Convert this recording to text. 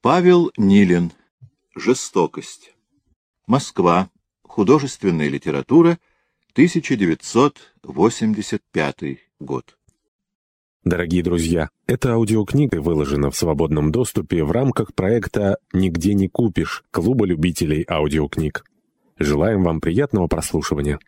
Павел Нилин. Жестокость. Москва. Художественная литература. 1985 год. Дорогие друзья, эта аудиокнига выложена в свободном доступе в рамках проекта «Нигде не купишь» Клуба любителей аудиокниг. Желаем вам приятного прослушивания.